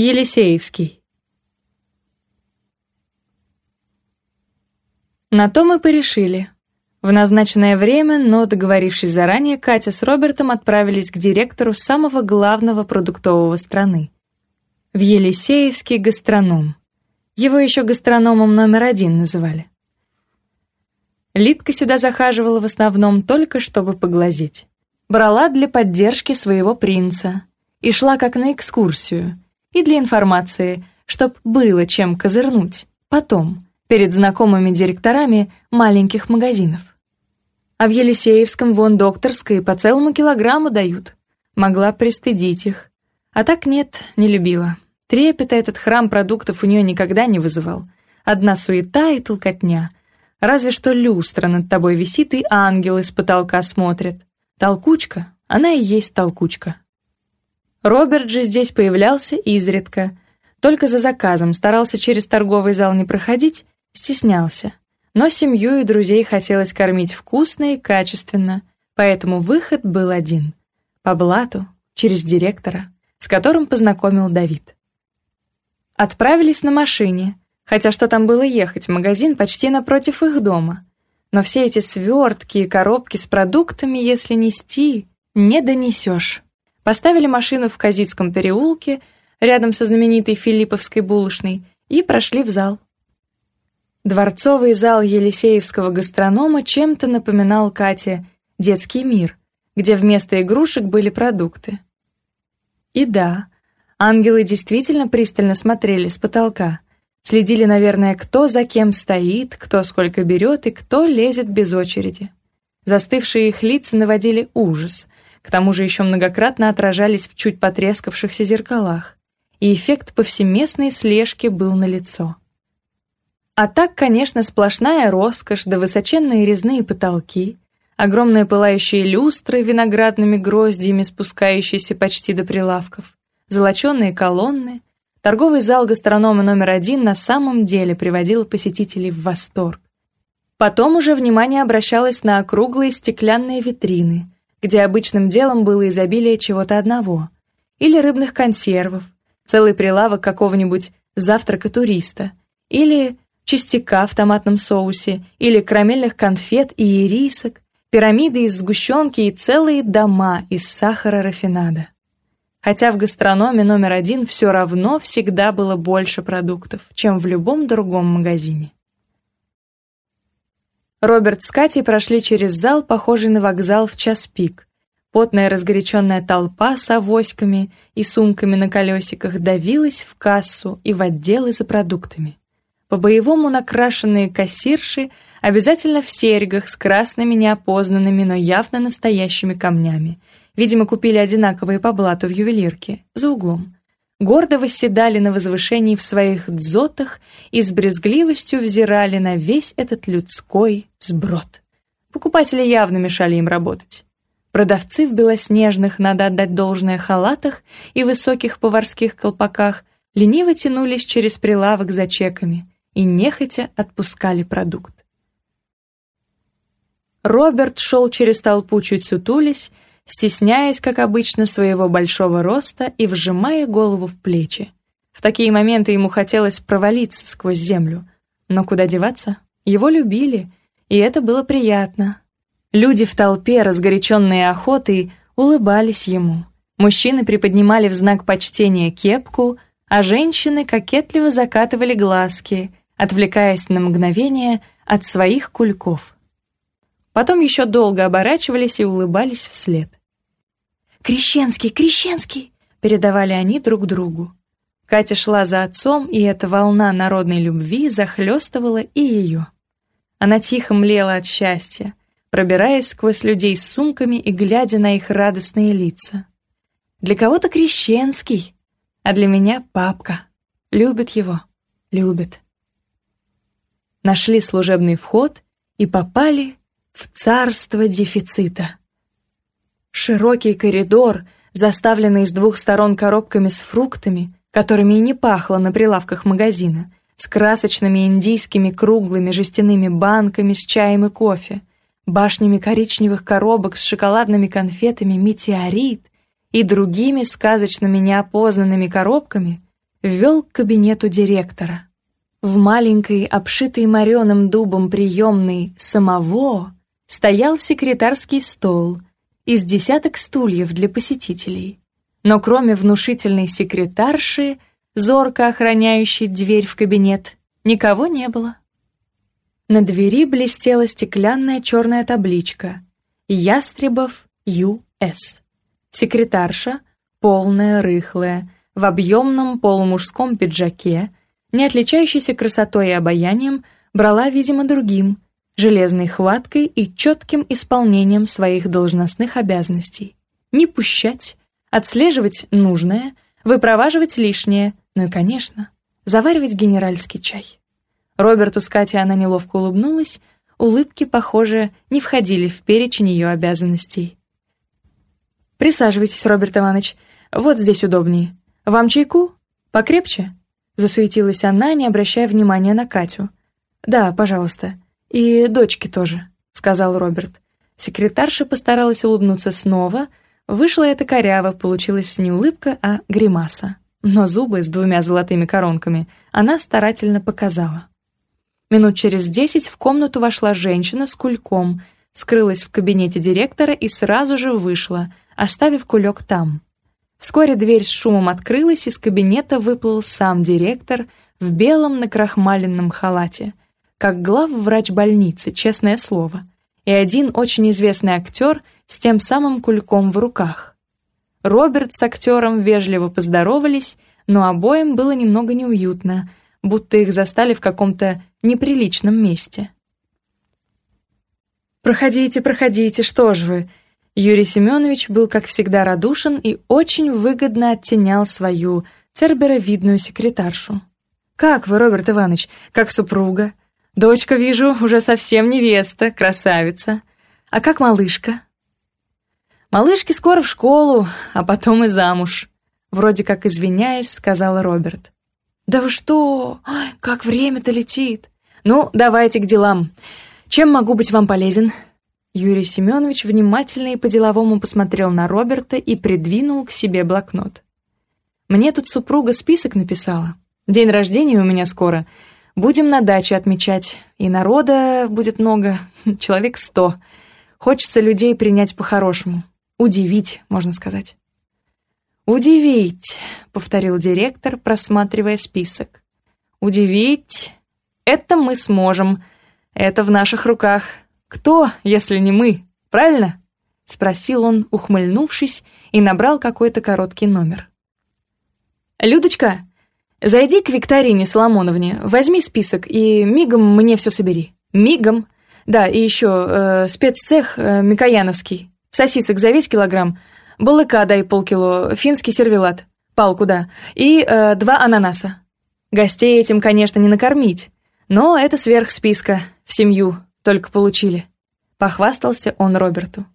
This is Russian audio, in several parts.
Елисеевский. На то мы порешили. В назначенное время, но договорившись заранее, Катя с Робертом отправились к директору самого главного продуктового страны. В Елисеевский гастроном. Его еще гастрономом номер один называли. Литка сюда захаживала в основном только чтобы поглазеть. Брала для поддержки своего принца и шла как на экскурсию — и для информации, чтоб было чем козырнуть. Потом, перед знакомыми директорами маленьких магазинов. А в Елисеевском вон докторской по целому килограмму дают. Могла пристыдить их. А так нет, не любила. Трепета этот храм продуктов у нее никогда не вызывал. Одна суета и толкотня. Разве что люстра над тобой висит и ангелы с потолка смотрят. Толкучка, она и есть толкучка. Роберт же здесь появлялся изредка. Только за заказом, старался через торговый зал не проходить, стеснялся. Но семью и друзей хотелось кормить вкусно и качественно, поэтому выход был один. По блату, через директора, с которым познакомил Давид. Отправились на машине, хотя что там было ехать, магазин почти напротив их дома. Но все эти свертки и коробки с продуктами, если нести, не донесешь поставили машину в Казицком переулке, рядом со знаменитой Филипповской булочной, и прошли в зал. Дворцовый зал Елисеевского гастронома чем-то напоминал Кате «Детский мир», где вместо игрушек были продукты. И да, ангелы действительно пристально смотрели с потолка. Следили, наверное, кто за кем стоит, кто сколько берет и кто лезет без очереди. Застывшие их лица наводили ужас — к тому же еще многократно отражались в чуть потрескавшихся зеркалах, и эффект повсеместной слежки был налицо. А так, конечно, сплошная роскошь да высоченные резные потолки, огромные пылающие люстры виноградными гроздьями, спускающиеся почти до прилавков, золоченые колонны. Торговый зал гастронома номер один на самом деле приводил посетителей в восторг. Потом уже внимание обращалось на округлые стеклянные витрины – где обычным делом было изобилие чего-то одного. Или рыбных консервов, целый прилавок какого-нибудь завтрака туриста. Или частика в томатном соусе, или карамельных конфет и ирисок, пирамиды из сгущенки и целые дома из сахара рафинада. Хотя в гастрономе номер один все равно всегда было больше продуктов, чем в любом другом магазине. Роберт с Катей прошли через зал, похожий на вокзал в час пик. Потная разгоряченная толпа с авоськами и сумками на колесиках давилась в кассу и в отделы за продуктами. По-боевому накрашенные кассирши обязательно в серьгах с красными неопознанными, но явно настоящими камнями. Видимо, купили одинаковые по блату в ювелирке, за углом гордо восседали на возвышении в своих дзотах и с брезгливостью взирали на весь этот людской сброд. Покупатели явно мешали им работать. Продавцы в белоснежных, надо отдать должное, халатах и высоких поварских колпаках лениво тянулись через прилавок за чеками и нехотя отпускали продукт. Роберт шел через толпу чуть сутулись, стесняясь, как обычно, своего большого роста и вжимая голову в плечи. В такие моменты ему хотелось провалиться сквозь землю. Но куда деваться? Его любили, и это было приятно. Люди в толпе, разгоряченные охотой, улыбались ему. Мужчины приподнимали в знак почтения кепку, а женщины кокетливо закатывали глазки, отвлекаясь на мгновение от своих кульков. Потом еще долго оборачивались и улыбались вслед. «Крещенский! Крещенский!» — передавали они друг другу. Катя шла за отцом, и эта волна народной любви захлестывала и ее. Она тихо млела от счастья, пробираясь сквозь людей с сумками и глядя на их радостные лица. Для кого-то крещенский, а для меня папка. Любит его, любит. Нашли служебный вход и попали в царство дефицита. Широкий коридор, заставленный с двух сторон коробками с фруктами, которыми и не пахло на прилавках магазина, с красочными индийскими круглыми жестяными банками с чаем и кофе, башнями коричневых коробок с шоколадными конфетами «Метеорит» и другими сказочными неопознанными коробками, ввел к кабинету директора. В маленькой, обшитой мореным дубом приемной самого стоял секретарский стол из десяток стульев для посетителей. Но кроме внушительной секретарши, зорко охраняющей дверь в кабинет, никого не было. На двери блестела стеклянная черная табличка «Ястребов Ю.С». Секретарша, полная, рыхлая, в объемном полумужском пиджаке, не отличающейся красотой и обаянием, брала, видимо, другим — железной хваткой и четким исполнением своих должностных обязанностей. Не пущать, отслеживать нужное, выпроваживать лишнее, ну и, конечно, заваривать генеральский чай. Роберту с Катей она неловко улыбнулась, улыбки, похоже, не входили в перечень ее обязанностей. «Присаживайтесь, Роберт Иванович, вот здесь удобнее. Вам чайку? Покрепче?» Засуетилась она, не обращая внимания на Катю. «Да, пожалуйста», «И дочки тоже», — сказал Роберт. Секретарша постаралась улыбнуться снова. Вышла это коряво, получилась не улыбка, а гримаса. Но зубы с двумя золотыми коронками она старательно показала. Минут через десять в комнату вошла женщина с кульком, скрылась в кабинете директора и сразу же вышла, оставив кулек там. Вскоре дверь с шумом открылась, из кабинета выплыл сам директор в белом накрахмаленном халате — как главврач больницы, честное слово, и один очень известный актер с тем самым кульком в руках. Роберт с актером вежливо поздоровались, но обоим было немного неуютно, будто их застали в каком-то неприличном месте. «Проходите, проходите, что ж вы!» Юрий Семенович был, как всегда, радушен и очень выгодно оттенял свою церберовидную секретаршу. «Как вы, Роберт Иванович, как супруга?» Дочка, вижу, уже совсем невеста, красавица. А как малышка?» «Малышки скоро в школу, а потом и замуж», вроде как извиняясь, сказал Роберт. «Да вы что? Ой, как время-то летит! Ну, давайте к делам. Чем могу быть вам полезен?» Юрий Семенович внимательно и по-деловому посмотрел на Роберта и придвинул к себе блокнот. «Мне тут супруга список написала. День рождения у меня скоро. Будем на даче отмечать. И народа будет много, человек сто. Хочется людей принять по-хорошему. Удивить, можно сказать. «Удивить», — повторил директор, просматривая список. «Удивить? Это мы сможем. Это в наших руках. Кто, если не мы? Правильно?» — спросил он, ухмыльнувшись, и набрал какой-то короткий номер. «Людочка!» зайди к Викторине Соломоновне, возьми список и мигом мне все собери. Мигом. Да, и еще э, спеццех э, Микояновский. Сосисок за весь килограмм, балыка дай полкило, финский сервелат, палку, да, и э, два ананаса. Гостей этим, конечно, не накормить, но это сверх списка, в семью, только получили», — похвастался он Роберту.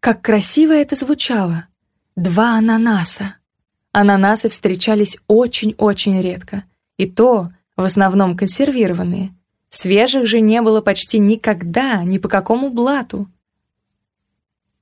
Как красиво это звучало! Два ананаса! ананасы встречались очень-очень редко. И то, в основном, консервированные. Свежих же не было почти никогда, ни по какому блату.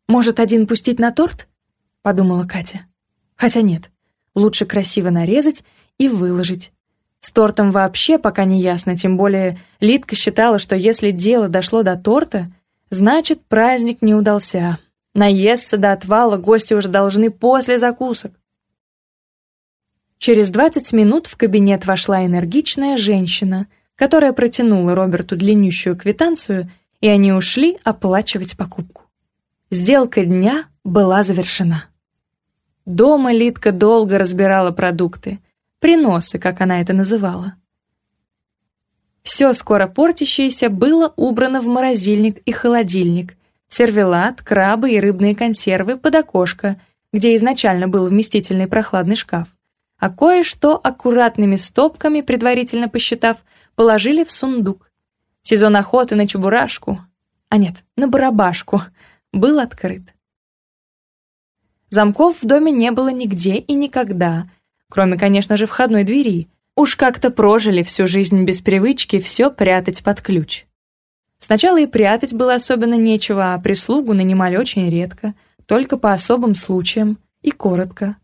«Может, один пустить на торт?» — подумала Катя. «Хотя нет, лучше красиво нарезать и выложить. С тортом вообще пока не ясно, тем более Лидка считала, что если дело дошло до торта, значит, праздник не удался. Наесться до отвала гости уже должны после закусок. Через 20 минут в кабинет вошла энергичная женщина, которая протянула Роберту длиннющую квитанцию, и они ушли оплачивать покупку. Сделка дня была завершена. Дома Литка долго разбирала продукты, приносы, как она это называла. Все скоро портящееся было убрано в морозильник и холодильник, сервелат, крабы и рыбные консервы под окошко, где изначально был вместительный прохладный шкаф а кое-что аккуратными стопками, предварительно посчитав, положили в сундук. Сезон охоты на чебурашку, а нет, на барабашку, был открыт. Замков в доме не было нигде и никогда, кроме, конечно же, входной двери. Уж как-то прожили всю жизнь без привычки все прятать под ключ. Сначала и прятать было особенно нечего, а прислугу нанимали очень редко, только по особым случаям и коротко,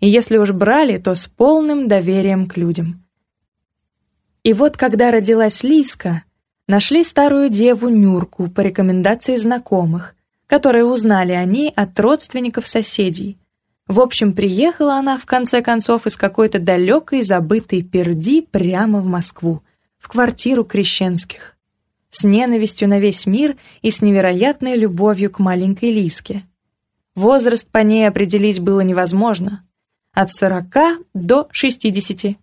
и Если уж брали, то с полным доверием к людям. И вот когда родилась Лиска, нашли старую деву Нюрку по рекомендации знакомых, которые узнали о ней от родственников соседей. В общем, приехала она, в конце концов, из какой-то далекой забытой перди прямо в Москву, в квартиру Крещенских. С ненавистью на весь мир и с невероятной любовью к маленькой Лиске. Возраст по ней определить было невозможно. От отсорока до 60,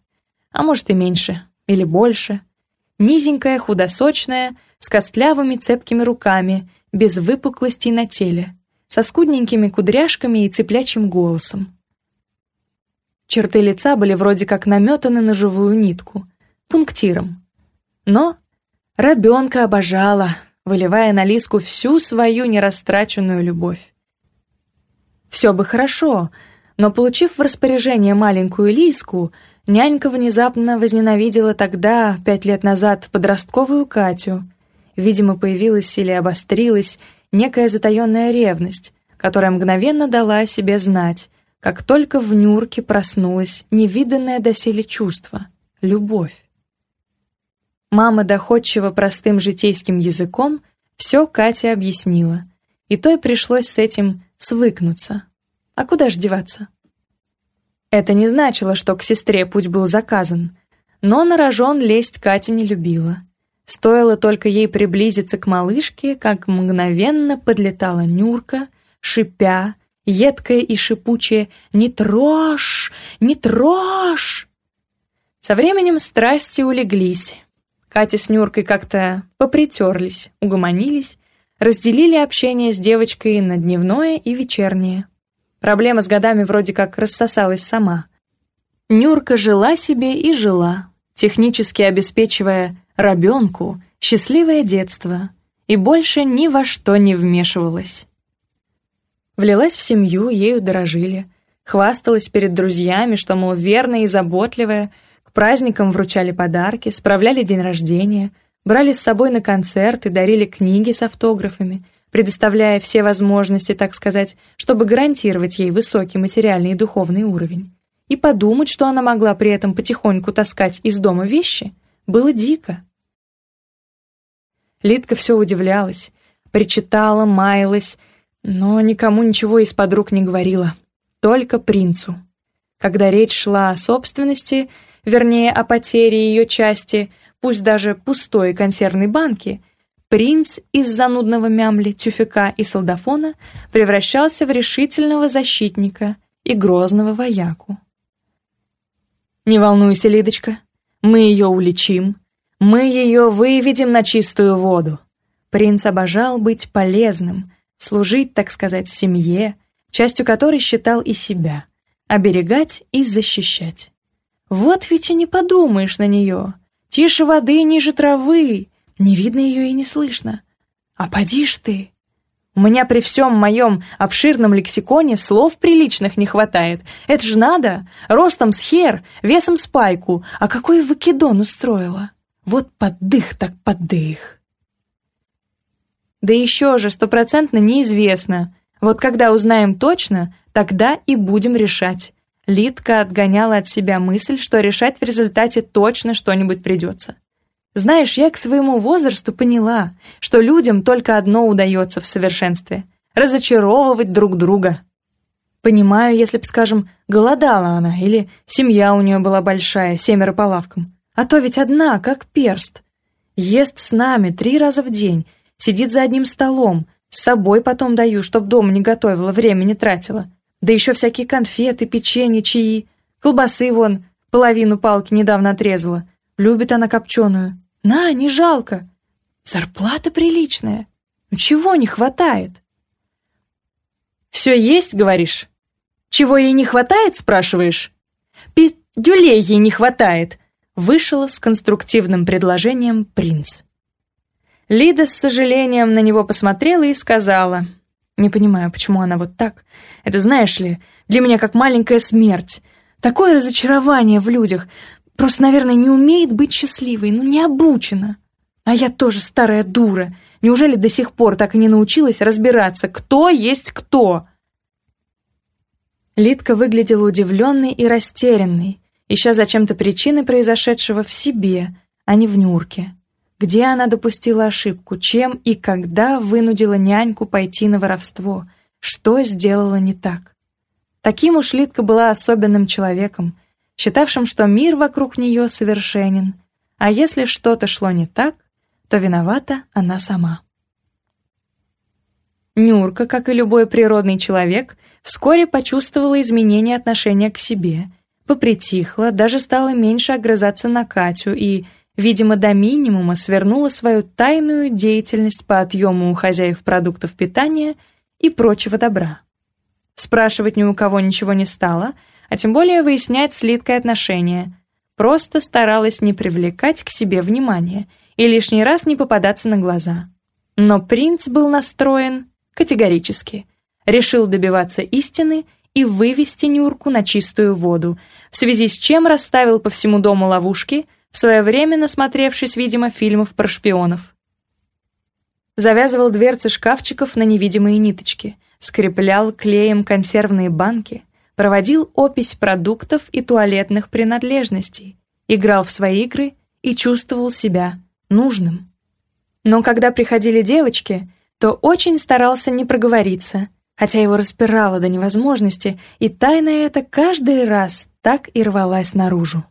а может и меньше, или больше. Низенькая, худосочная, с костлявыми цепкими руками, без выпуклостей на теле, со скудненькими кудряшками и цеплячим голосом. Черты лица были вроде как наметаны на живую нитку, пунктиром. Но рабенка обожала, выливая на Лиску всю свою нерастраченную любовь. Все бы хорошо, но, получив в распоряжение маленькую Лиску, нянька внезапно возненавидела тогда, пять лет назад, подростковую Катю. Видимо, появилась или обострилась некая затаенная ревность, которая мгновенно дала о себе знать, как только в Нюрке проснулось невиданное доселе чувство — любовь. Мама доходчиво простым житейским языком все Кате объяснила, и той пришлось с этим свыкнуться — «А куда ж деваться?» Это не значило, что к сестре путь был заказан, но на рожон лезть Катя не любила. Стоило только ей приблизиться к малышке, как мгновенно подлетала Нюрка, шипя, едкая и шипучая «Не трожь! Не трожь!» Со временем страсти улеглись. Катя с Нюркой как-то попритерлись, угомонились, разделили общение с девочкой на дневное и вечернее. Проблема с годами вроде как рассосалась сама. Нюрка жила себе и жила, технически обеспечивая рабенку счастливое детство и больше ни во что не вмешивалась. Влилась в семью, ею дорожили, хвасталась перед друзьями, что, мол, верная и заботливая, к праздникам вручали подарки, справляли день рождения, брали с собой на концерты, дарили книги с автографами — предоставляя все возможности, так сказать, чтобы гарантировать ей высокий материальный и духовный уровень. И подумать, что она могла при этом потихоньку таскать из дома вещи, было дико. Лидка все удивлялась, причитала, маялась, но никому ничего из подруг не говорила, только принцу. Когда речь шла о собственности, вернее, о потере ее части, пусть даже пустой консервной банки, Принц из занудного мямли, тюфика и солдафона превращался в решительного защитника и грозного вояку. «Не волнуйся, Лидочка, мы ее уличим, мы ее выведем на чистую воду». Принц обожал быть полезным, служить, так сказать, семье, частью которой считал и себя, оберегать и защищать. «Вот ведь и не подумаешь на нее! Тише воды, ниже травы!» не видно ее и не слышно. А поди ж ты! У меня при всем моем обширном лексиконе слов приличных не хватает. Это ж надо! Ростом с хер, весом с пайку. А какой выкидон устроила! Вот поддых так поддых! Да еще же стопроцентно неизвестно. Вот когда узнаем точно, тогда и будем решать. Литка отгоняла от себя мысль, что решать в результате точно что-нибудь придется. Знаешь, я к своему возрасту поняла, что людям только одно удается в совершенстве — разочаровывать друг друга. Понимаю, если б, скажем, голодала она, или семья у нее была большая, семеро по лавкам. А то ведь одна, как перст. Ест с нами три раза в день, сидит за одним столом, с собой потом даю, чтоб дома не готовила, время не тратила. Да еще всякие конфеты, печенье, чаи, колбасы вон, половину палки недавно отрезала. Любит она копченую. На, не жалко. Зарплата приличная. Ну чего не хватает? Все есть, говоришь? Чего ей не хватает, спрашиваешь? Пидюлей ей не хватает. Вышел с конструктивным предложением принц. Лида с сожалением на него посмотрела и сказала. Не понимаю, почему она вот так. Это, знаешь ли, для меня как маленькая смерть. Такое разочарование в людях. Просто, наверное, не умеет быть счастливой, ну не обучена. А я тоже старая дура. Неужели до сих пор так и не научилась разбираться, кто есть кто? Лидка выглядела удивленной и растерянной, ища зачем-то причины произошедшего в себе, а не в Нюрке. Где она допустила ошибку, чем и когда вынудила няньку пойти на воровство, что сделала не так. Таким уж Лидка была особенным человеком, считавшим, что мир вокруг нее совершенен, а если что-то шло не так, то виновата она сама. Нюрка, как и любой природный человек, вскоре почувствовала изменение отношения к себе, попритихла, даже стала меньше огрызаться на Катю и, видимо, до минимума свернула свою тайную деятельность по отъему у хозяев продуктов питания и прочего добра. Спрашивать ни у кого ничего не стало а тем более выяснять с Литкой отношения. Просто старалась не привлекать к себе внимания и лишний раз не попадаться на глаза. Но принц был настроен категорически. Решил добиваться истины и вывести Нюрку на чистую воду, в связи с чем расставил по всему дому ловушки, в свое время насмотревшись, видимо, фильмов про шпионов. Завязывал дверцы шкафчиков на невидимые ниточки, скреплял клеем консервные банки, проводил опись продуктов и туалетных принадлежностей, играл в свои игры и чувствовал себя нужным. Но когда приходили девочки, то очень старался не проговориться, хотя его распирало до невозможности, и тайна эта каждый раз так и рвалась наружу.